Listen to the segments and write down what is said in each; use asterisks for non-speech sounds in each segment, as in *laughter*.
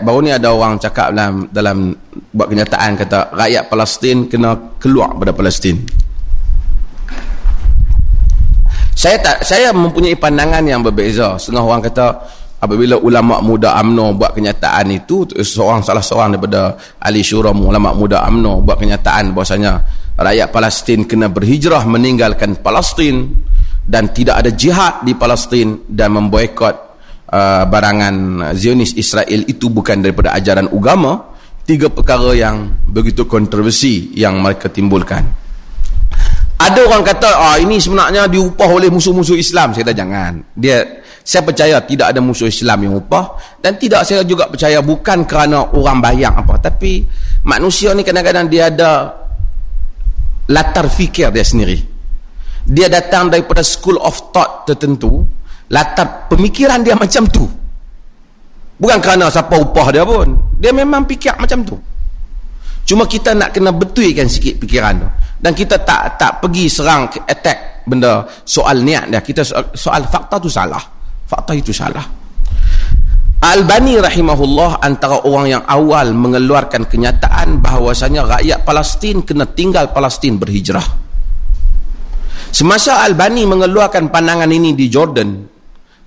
baru ni ada orang cakap dalam dalam buat kenyataan kata rakyat Palestin kena keluar pada Palestin. Saya tak saya mempunyai pandangan yang berbeza. Setengah orang kata apabila ulama muda UMNO buat kenyataan itu seorang salah seorang daripada ahli syura ulama muda UMNO buat kenyataan bahasanya rakyat Palestin kena berhijrah meninggalkan Palestin dan tidak ada jihad di Palestin dan memboikot uh, barangan Zionis Israel itu bukan daripada ajaran agama tiga perkara yang begitu kontroversi yang mereka timbulkan. Ada orang kata ah ini sebenarnya diupah oleh musuh-musuh Islam. Saya kata jangan. Dia saya percaya tidak ada musuh Islam yang upah dan tidak saya juga percaya bukan kerana orang bayang apa tapi manusia ni kadang-kadang dia ada latar fikir dia sendiri. Dia datang daripada school of thought tertentu latar pemikiran dia macam tu. Bukan kerana siapa upah dia pun. Dia memang fikir macam tu. Cuma kita nak kena betulkan sikit fikiran tu. Dan kita tak tak pergi serang attack benda soal niat dia. Kita soal, soal fakta tu salah. Fakta itu salah. Al-Bani rahimahullah antara orang yang awal mengeluarkan kenyataan bahawasanya rakyat Palestin kena tinggal Palestin berhijrah. Semasa Al-Bani mengeluarkan pandangan ini di Jordan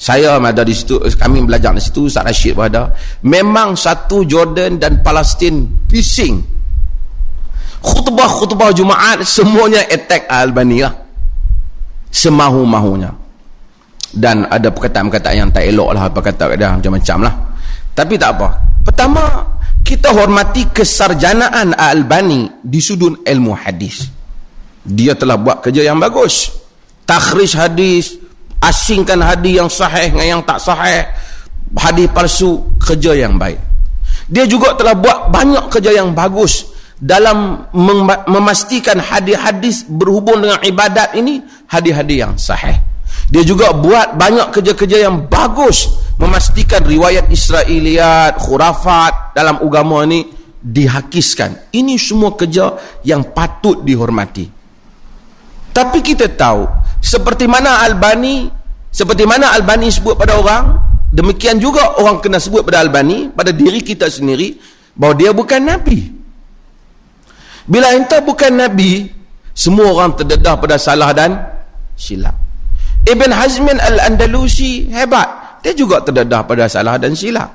saya ada di situ kami belajar di situ Ustaz Rashid pun ada. Memang satu Jordan dan Palestin pising khutbah-khutbah Jumaat semuanya attack Albania lah. semahu-mahunya. Dan ada perkataan-perkataan yang tak elok lah dia macam-macam lah. Tapi tak apa. Pertama kita hormati kesarjanaan Albani di sudut ilmu hadis. Dia telah buat kerja yang bagus. Takhrij hadis asingkan hadis yang sahih dengan yang tak sahih. Hadis palsu kerja yang baik. Dia juga telah buat banyak kerja yang bagus dalam mem memastikan hadis-hadis berhubung dengan ibadat ini hadis-hadis yang sahih. Dia juga buat banyak kerja-kerja yang bagus memastikan riwayat Israeliat khurafat dalam agama ini dihakiskan. Ini semua kerja yang patut dihormati. Tapi kita tahu seperti mana Albani seperti mana Albani sebut pada orang demikian juga orang kena sebut pada Albani pada diri kita sendiri bahawa dia bukan Nabi. Bila entah bukan Nabi semua orang terdedah pada salah dan silap. Ibn Hazmin Al-Andalusi hebat. Dia juga terdedah pada salah dan silap.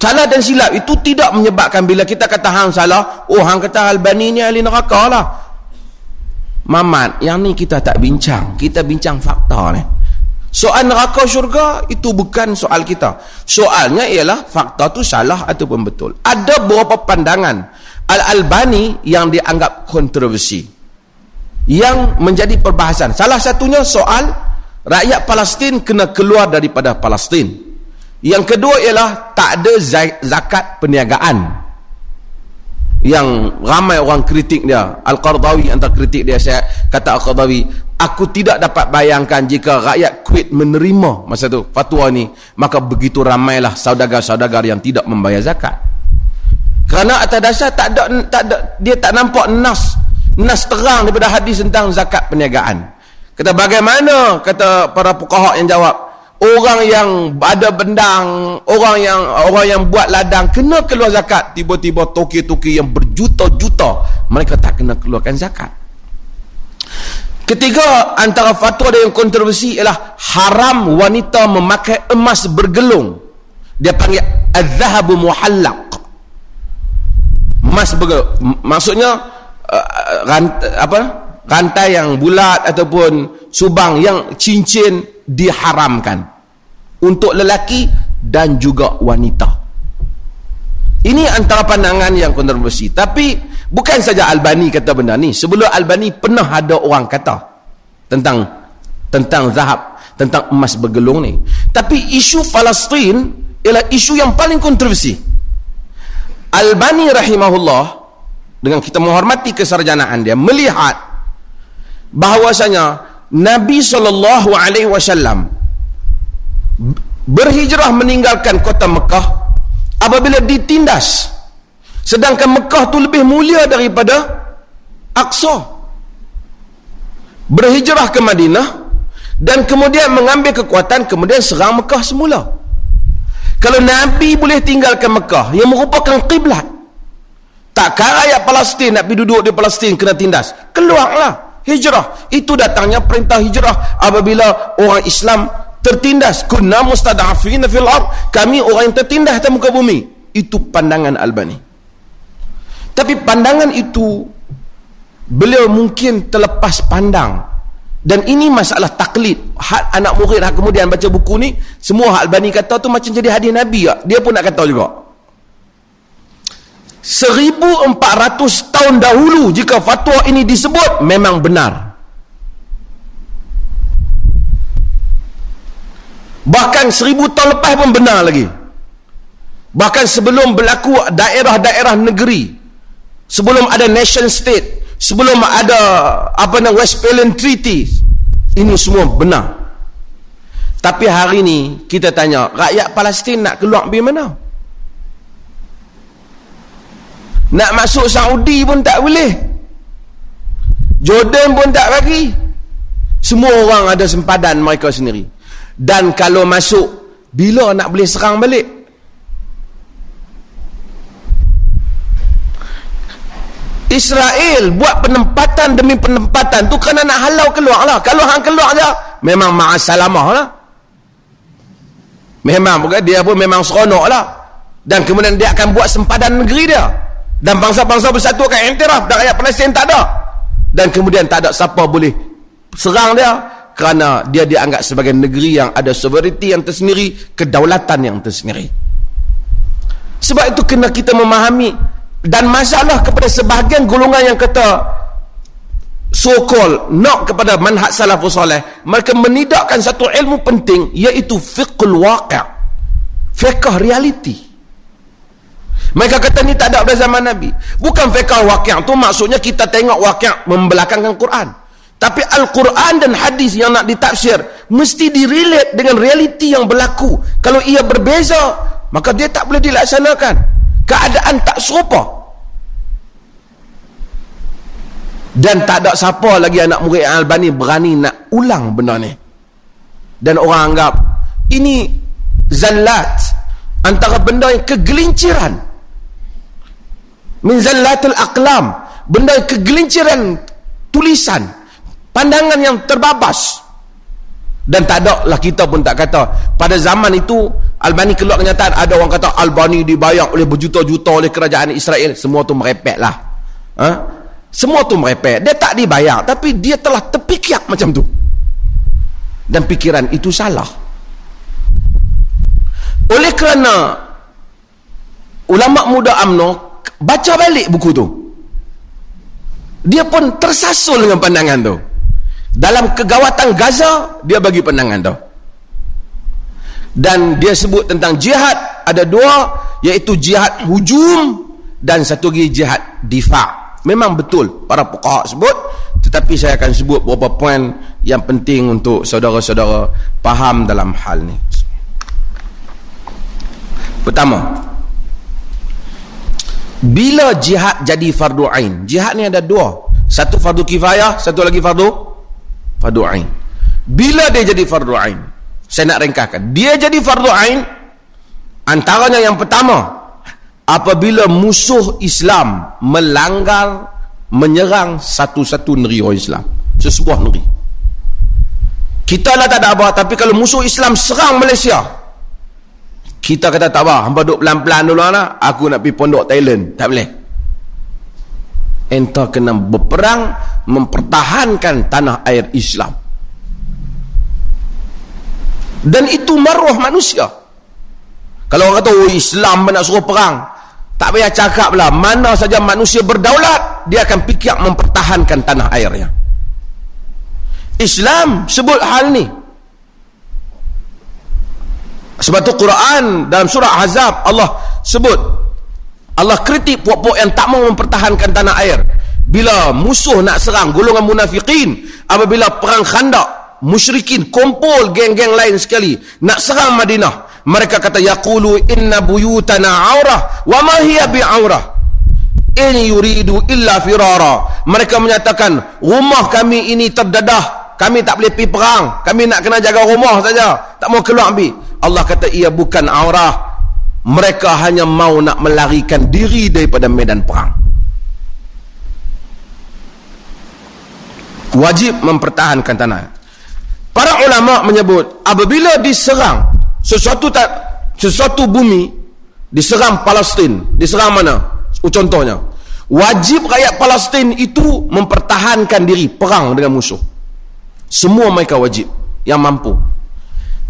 Salah dan silap itu tidak menyebabkan bila kita kata hang salah oh hang kata Albani ni ahli neraka lah Mamat, yang ni kita tak bincang. Kita bincang fakta ni. Soal neraka syurga, itu bukan soal kita. Soalnya ialah fakta tu salah ataupun betul. Ada beberapa pandangan Al-Albani yang dianggap kontroversi. Yang menjadi perbahasan. Salah satunya soal rakyat Palestin kena keluar daripada Palestin. Yang kedua ialah tak ada zakat perniagaan yang ramai orang kritik dia. Al-Qardawi antara kritik dia saya kata Al-Qardawi aku tidak dapat bayangkan jika rakyat Kuwait menerima masa tu fatwa ni maka begitu ramailah saudagar-saudagar yang tidak membayar zakat. Kerana atas dasar tak ada, tak ada dia tak nampak nas nas terang daripada hadis tentang zakat perniagaan. Kata bagaimana? Kata para pukahak yang jawab orang yang ada bendang, orang yang orang yang buat ladang kena keluar zakat, tiba-tiba toki-toki yang berjuta-juta mereka tak kena keluarkan zakat. Ketiga antara fatwa yang kontroversi ialah haram wanita memakai emas bergelung. Dia panggil az-zahabu muhallaq. Emas bergelung. Maksudnya uh, rant, apa? rantai yang bulat ataupun subang yang cincin diharamkan untuk lelaki dan juga wanita. Ini antara pandangan yang kontroversi. Tapi bukan saja Albani kata benda ni. Sebelum Albani pernah ada orang kata tentang tentang zahab tentang emas bergelung ni. Tapi isu Palestin ialah isu yang paling kontroversi. Albani rahimahullah dengan kita menghormati kesarjanaan dia melihat bahawasanya Nabi sallallahu alaihi wasallam berhijrah meninggalkan kota Mekah apabila ditindas. Sedangkan Mekah tu lebih mulia daripada Aqsa. Berhijrah ke Madinah dan kemudian mengambil kekuatan kemudian serang Mekah semula. Kalau Nabi boleh tinggalkan Mekah yang merupakan kiblat takkan rakyat Palestin nak pergi duduk di Palestin kena tindas keluarlah hijrah. Itu datangnya perintah hijrah. Apabila orang Islam tertindas. Kunna mustada'afin fil ard. Kami orang yang tertindas di muka bumi. Itu pandangan Albani. Tapi pandangan itu beliau mungkin terlepas pandang. Dan ini masalah taklid. Hak anak murid hak kemudian baca buku ni semua hak Albani kata tu macam jadi hadis Nabi ya. dia pun nak kata juga 1400 tahun dahulu jika fatwa ini disebut memang benar. Bahkan 1000 tahun lepas pun benar lagi. Bahkan sebelum berlaku daerah-daerah negeri sebelum ada nation state sebelum ada apa nama Westphalian Treaty ini semua benar. Tapi hari ini kita tanya rakyat Palestin nak keluar pergi mana nak masuk Saudi pun tak boleh. Jordan pun tak bagi. Semua orang ada sempadan mereka sendiri. Dan kalau masuk bila nak boleh serang balik? Israel buat penempatan demi penempatan tu kerana nak halau keluar lah. Kalau hang keluar je memang ma'asalamah lah. Memang dia pun memang seronok lah. Dan kemudian dia akan buat sempadan negeri dia dan bangsa-bangsa bersatu akan intiraf dan rakyat Palestin tak ada. Dan kemudian tak ada siapa boleh serang dia kerana dia dianggap sebagai negeri yang ada sovereignty yang tersendiri kedaulatan yang tersendiri. Sebab itu kena kita memahami dan masalah kepada sebahagian golongan yang kata so called nak kepada manhaj salafus soleh mereka menidakkan satu ilmu penting iaitu fiqhul waqi' fiqh reality mereka kata ni tak ada pada zaman Nabi. Bukan fiqh waqi' tu maksudnya kita tengok waqi' membelakangkan Quran. Tapi Al-Quran dan hadis yang nak ditafsir mesti direlate dengan realiti yang berlaku. Kalau ia berbeza maka dia tak boleh dilaksanakan. Keadaan tak serupa. Dan tak ada siapa lagi anak murid Al-Bani berani nak ulang benda ni. Dan orang anggap ini zallat antara benda yang kegelinciran min zallatul aqlam. Benda kegelinciran tulisan pandangan yang terbabas. Dan tak ada lah kita pun tak kata. Pada zaman itu Albani keluar kenyataan ada orang kata Albani dibayar oleh berjuta-juta oleh kerajaan Israel. Semua tu merepek lah. Ha? semua tu merepek. Dia tak dibayar tapi dia telah terpikir macam tu. Dan pikiran itu salah. Oleh kerana ulama muda UMNO baca balik buku tu. Dia pun tersasul dengan pandangan tu. Dalam kegawatan Gaza dia bagi pandangan tu. Dan dia sebut tentang jihad ada dua iaitu jihad hujum dan satu lagi jihad difa' memang betul para pokok sebut tetapi saya akan sebut beberapa poin yang penting untuk saudara-saudara faham dalam hal ni. Pertama bila jihad jadi fardu ain? Jihad ni ada dua. Satu fardu kifayah satu lagi fardu fardu ain. Bila dia jadi fardu ain? Saya nak ringkaskan. Dia jadi fardu ain antaranya yang pertama apabila musuh Islam melanggar menyerang satu-satu negeri orang Islam. Sesebuah negeri. Kita lah tak ada apa tapi kalau musuh Islam serang Malaysia kita kata tak apa hampa duduk pelan-pelan dulu lah aku nak pergi pondok Thailand. Tak boleh. Entah kena berperang mempertahankan tanah air Islam. Dan itu maruah manusia. Kalau orang kata oh Islam nak suruh perang. Tak payah cakap lah mana saja manusia berdaulat dia akan fikir mempertahankan tanah airnya. Islam sebut hal ni sebab tu Quran dalam surah Azab Allah sebut Allah kritik puak-puak yang tak mau mempertahankan tanah air. Bila musuh nak serang golongan munafikin apabila perang khandak musyrikin kumpul geng-geng lain sekali nak serang Madinah mereka kata yaqulu inna buyutana aurah wa ma hiya bi'aurah. In yuridu illa firara. Mereka menyatakan rumah kami ini terdedah kami tak boleh pergi perang. Kami nak kena jaga rumah saja. Tak mau keluar ambil Allah kata ia bukan aurah mereka hanya mau nak melarikan diri daripada medan perang. Wajib mempertahankan tanah. Para ulama menyebut apabila diserang sesuatu tak sesuatu bumi diserang Palestin diserang mana? Contohnya wajib rakyat Palestin itu mempertahankan diri perang dengan musuh. Semua mereka wajib yang mampu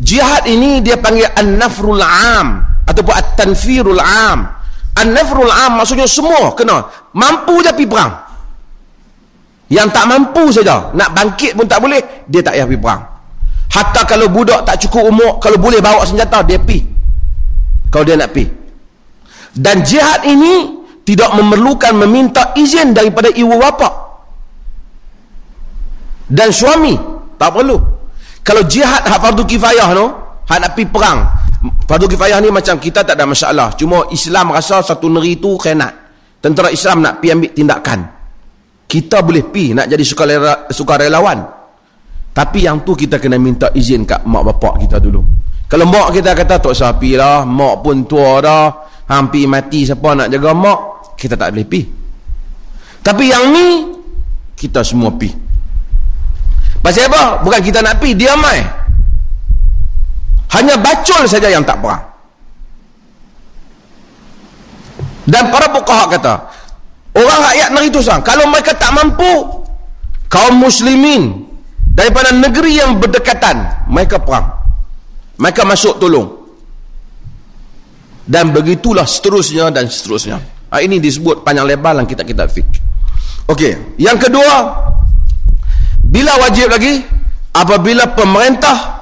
jihad ini dia panggil an-nafrul am ataupun at-tanfirul am. An-nafrul am maksudnya semua kena. Mampu je pergi perang. Yang tak mampu saja nak bangkit pun tak boleh dia tak payah pergi perang. Hatta kalau budak tak cukup umur kalau boleh bawa senjata dia pergi. Kalau dia nak pergi. Dan jihad ini tidak memerlukan meminta izin daripada ibu bapa. Dan suami tak perlu kalau jihad hak fardu kifayah no? Hak nak pergi perang. Fardu kifayah ni macam kita tak ada masalah. Cuma Islam rasa satu negeri tu khenat tentera Islam nak pergi ambil tindakan. Kita boleh pergi nak jadi sukarelawan. Tapi yang tu kita kena minta izin kat mak bapak kita dulu. Kalau mak kita kata tak usah pergi lah mak pun tua dah hampir mati siapa nak jaga mak kita tak boleh pergi. Tapi yang ni kita semua pergi Pasal apa? Bukan kita nak pergi, dia mai. Hanya bacol saja yang tak perang. Dan para bukaha kata, orang rakyat negeri itu sang, kalau mereka tak mampu, kaum muslimin daripada negeri yang berdekatan, mereka perang. Mereka masuk tolong. Dan begitulah seterusnya dan seterusnya. Ha, ini disebut panjang lebar dalam kitab-kitab fik. Okey, yang kedua, bila wajib lagi? Apabila pemerintah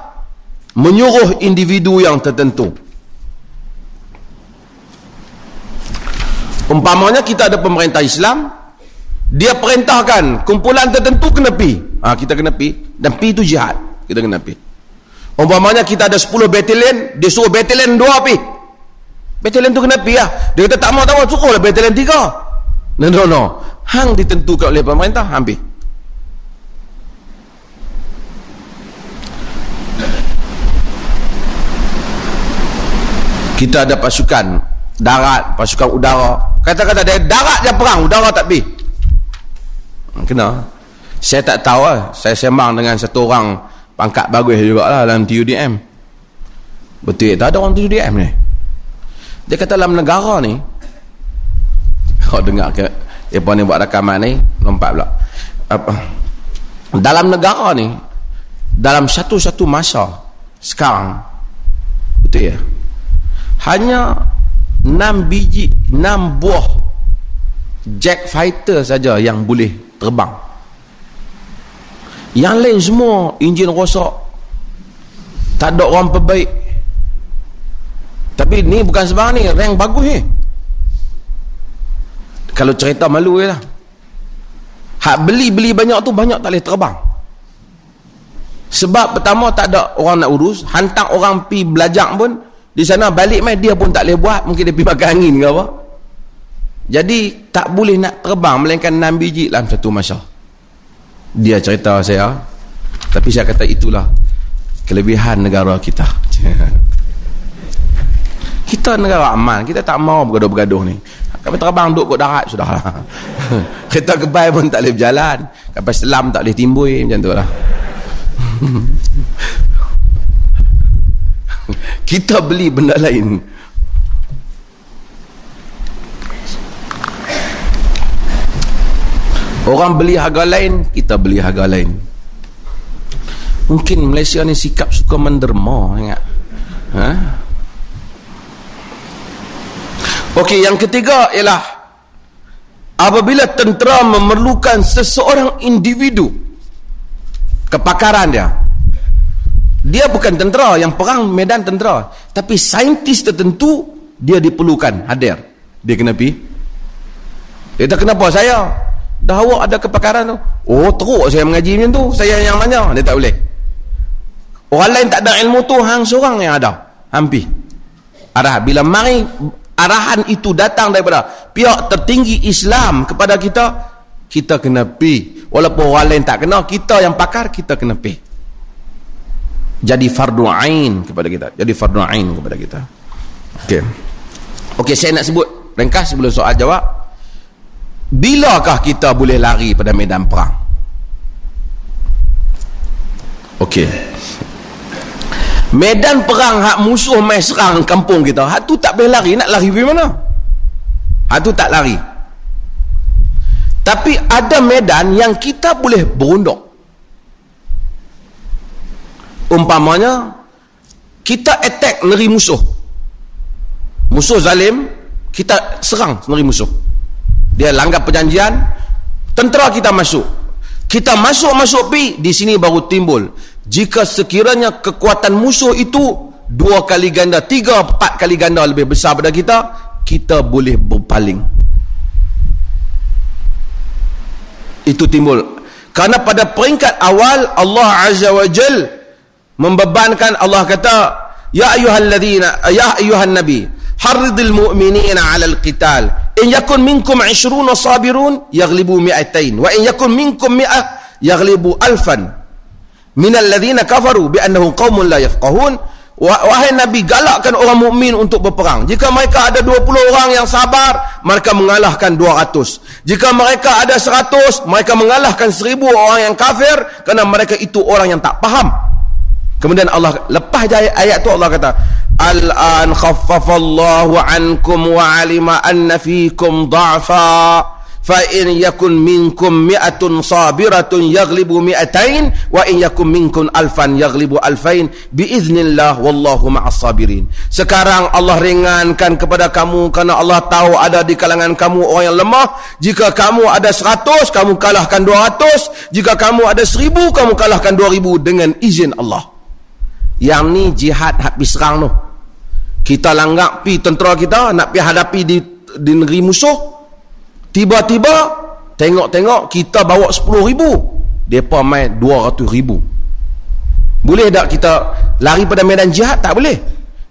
menyuruh individu yang tertentu. Umpamanya kita ada pemerintah Islam, dia perintahkan kumpulan tertentu kena pi. Ha, kita kena pi dan pi itu jihad. Kita kena pi. Umpamanya kita ada 10 batalion, dia suruh batalion 2 pi. Batalion tu kena pi lah. Dia kata tak mau tak mau, suruhlah batalion 3. No, no, no. Hang ditentukan oleh pemerintah, hampir. Kita ada pasukan darat, pasukan udara. Kata-kata dia darat je perang, udara tak pergi. Hmm, kena. Saya tak tahu lah. Saya sembang dengan satu orang pangkat bagus juga lah dalam TUDM. Betul tak ada orang TUDM ni. Dia kata dalam negara ni, kau *laughs* dengar ke, apa ni buat rakaman ni, lompat pula. Apa? Dalam negara ni, dalam satu-satu masa, sekarang, betul ya? Hanya 6 biji 6 buah jet fighter saja yang boleh terbang. Yang lain semua enjin rosak. Tak ada orang perbaik tapi ni bukan sebarang ni rank bagus ni. Kalau cerita malu je lah. Hak beli-beli banyak tu banyak tak boleh terbang. Sebab pertama tak ada orang nak urus. Hantar orang pi belajar pun di sana balik mai dia pun tak boleh buat. Mungkin dia pergi makan angin ke apa. Jadi tak boleh nak terbang melainkan 6 biji dalam satu masa dia cerita saya. Tapi saya kata itulah kelebihan negara kita. *laughs* Kita negara aman. Kita tak mau bergaduh-bergaduh ni. Kami terbang duduk kot darat sudah lah. *laughs* Kereta kebai pun tak boleh berjalan. Kapal selam tak boleh timbul macam tu lah *laughs* kita beli benda lain. Orang beli harga lain kita beli harga lain. Mungkin Malaysia ni sikap suka menderma ingat ha? ok yang ketiga ialah apabila tentera memerlukan seseorang individu kepakaran dia dia bukan tentera yang perang medan tentera. Tapi saintis tertentu dia diperlukan hadir. Dia kena pergi dia kata kenapa saya. Dah awak ada kepakaran tu. Oh teruk saya mengaji macam tu. Saya yang nanya dia tak boleh. Orang lain tak ada ilmu tu hang seorang yang ada. Hampir arah bila mari arahan itu datang daripada pihak tertinggi Islam kepada kita kita kena pergi walaupun orang lain tak kena kita yang pakar kita kena pergi jadi fardu ain kepada kita jadi fardu ain kepada kita okey Okey, saya nak sebut ringkas sebelum soal jawab. Bilakah kita boleh lari pada medan perang? Okey. Medan perang hak musuh mai serang kampung kita, hak tu tak boleh lari, nak lari pergi mana? Hak tu tak lari. Tapi ada medan yang kita boleh berunduk. Umpamanya kita attack negeri musuh. Musuh zalim, kita serang negeri musuh. Dia langgar perjanjian, tentera kita masuk. Kita masuk-masuk pi, di sini baru timbul jika sekiranya kekuatan musuh itu dua kali ganda, tiga, empat kali ganda lebih besar pada kita, kita boleh berpaling. Itu timbul. Karena pada peringkat awal Allah Azza wa Jal membebankan Allah kata, Ya ayuhalladzina, ya ayuhan nabi, harridil mu'minina 'alal qital. In yakun minkum 20 sabirun yaghlibu mi'atain. Wa in yakun minkum mi'ah yaghlibu alfan. Minal ladzina kafaru bi annahum qaumun la yafqahun. Wahai nabi galakkan orang mukmin untuk berperang. Jika mereka ada 20 orang yang sabar mereka mengalahkan 200 jika mereka ada 100 mereka mengalahkan 1000 orang yang kafir kerana mereka itu orang yang tak faham kemudian Allah lepas ayat, ayat tu Allah kata al-an khaffafallahu ankum wa alima anna fikum dha'fa fa in yakun minkum mi'atun sabiratun yaghlibu mi'atain wa in yakun minkum alfan yaghlibu alfain biiznillah wallahu ma'as sabirin. Sekarang Allah ringankan kepada kamu kerana Allah tahu ada di kalangan kamu orang yang lemah. Jika kamu ada seratus kamu kalahkan dua ratus. Jika kamu ada seribu kamu kalahkan dua ribu dengan izin Allah yang ni jihad habis serang tu kita langgak pi tentera kita nak pi hadapi di, di negeri musuh Tiba-tiba tengok-tengok kita bawa 10 ribu. Mereka main 200 ribu. Boleh tak kita lari pada medan jihad? Tak boleh.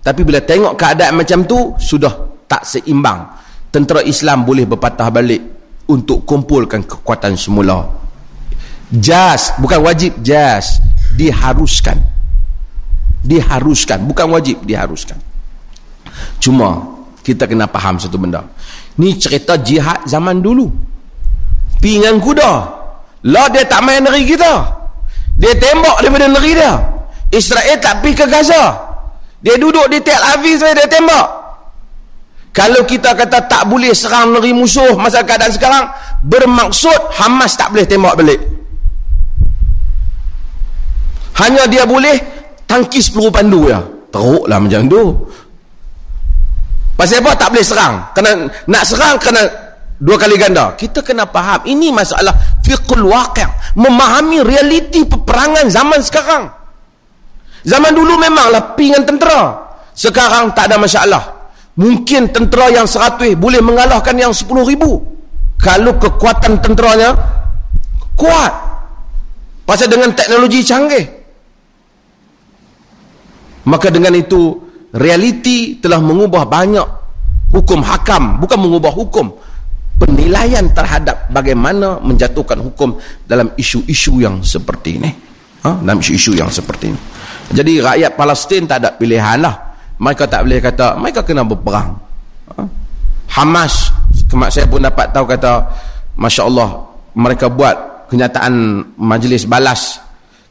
Tapi bila tengok keadaan macam tu, sudah tak seimbang. Tentera Islam boleh berpatah balik untuk kumpulkan kekuatan semula. Jas, bukan wajib, jas. Diharuskan. Diharuskan. Bukan wajib, diharuskan. Cuma, kita kena faham satu benda. Ni cerita jihad zaman dulu. Pingan kuda. Lah dia tak main negeri kita. Dia tembak daripada negeri dia. Israel tak pergi ke Gaza. Dia duduk di Tel Aviv dia tembak. Kalau kita kata tak boleh serang negeri musuh masa keadaan sekarang, bermaksud Hamas tak boleh tembak balik. Hanya dia boleh tangkis peluru pandu ya. Teruklah macam tu. Pasal apa tak boleh serang? Kena nak serang kena dua kali ganda. Kita kena faham ini masalah fiqhul waqi', memahami realiti peperangan zaman sekarang. Zaman dulu memanglah pingan tentera. Sekarang tak ada masalah. Mungkin tentera yang seratus boleh mengalahkan yang sepuluh ribu. Kalau kekuatan tenteranya kuat. Pasal dengan teknologi canggih. Maka dengan itu realiti telah mengubah banyak hukum hakam. Bukan mengubah hukum penilaian terhadap bagaimana menjatuhkan hukum dalam isu-isu yang seperti ini. Ha? dalam isu-isu yang seperti ini. Jadi rakyat Palestin tak ada pilihan lah. Mereka tak boleh kata mereka kena berperang. Ha? Hamas kemak saya pun dapat tahu kata Masya Allah mereka buat kenyataan majlis balas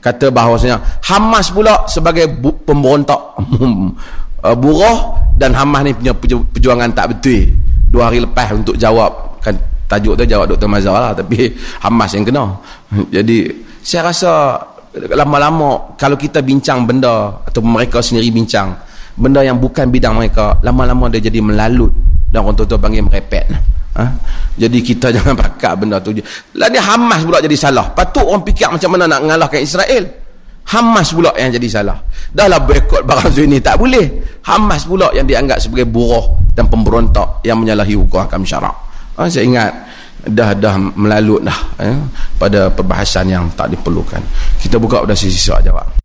kata bahawasanya Hamas pula sebagai pemberontak uh, *laughs* buruh dan Hamas ni punya perjuangan tak betul dua hari lepas untuk jawab kan tajuk tu jawab Dr. Mazhar lah tapi *laughs* Hamas yang kena jadi saya rasa lama-lama kalau kita bincang benda atau mereka sendiri bincang benda yang bukan bidang mereka lama-lama dia jadi melalut dan orang tua-tua panggil merepet ha? jadi kita *laughs* jangan pakai benda tu lah ni Hamas pula jadi salah patut orang fikir macam mana nak mengalahkan Israel Hamas pula yang jadi salah. Dahlah boykot barang ini tak boleh. Hamas pula yang dianggap sebagai buruh dan pemberontak yang menyalahi hukum hakam syarak. Ha, saya ingat dah dah melalut dah eh, pada perbahasan yang tak diperlukan. Kita buka pada sisi soal jawab.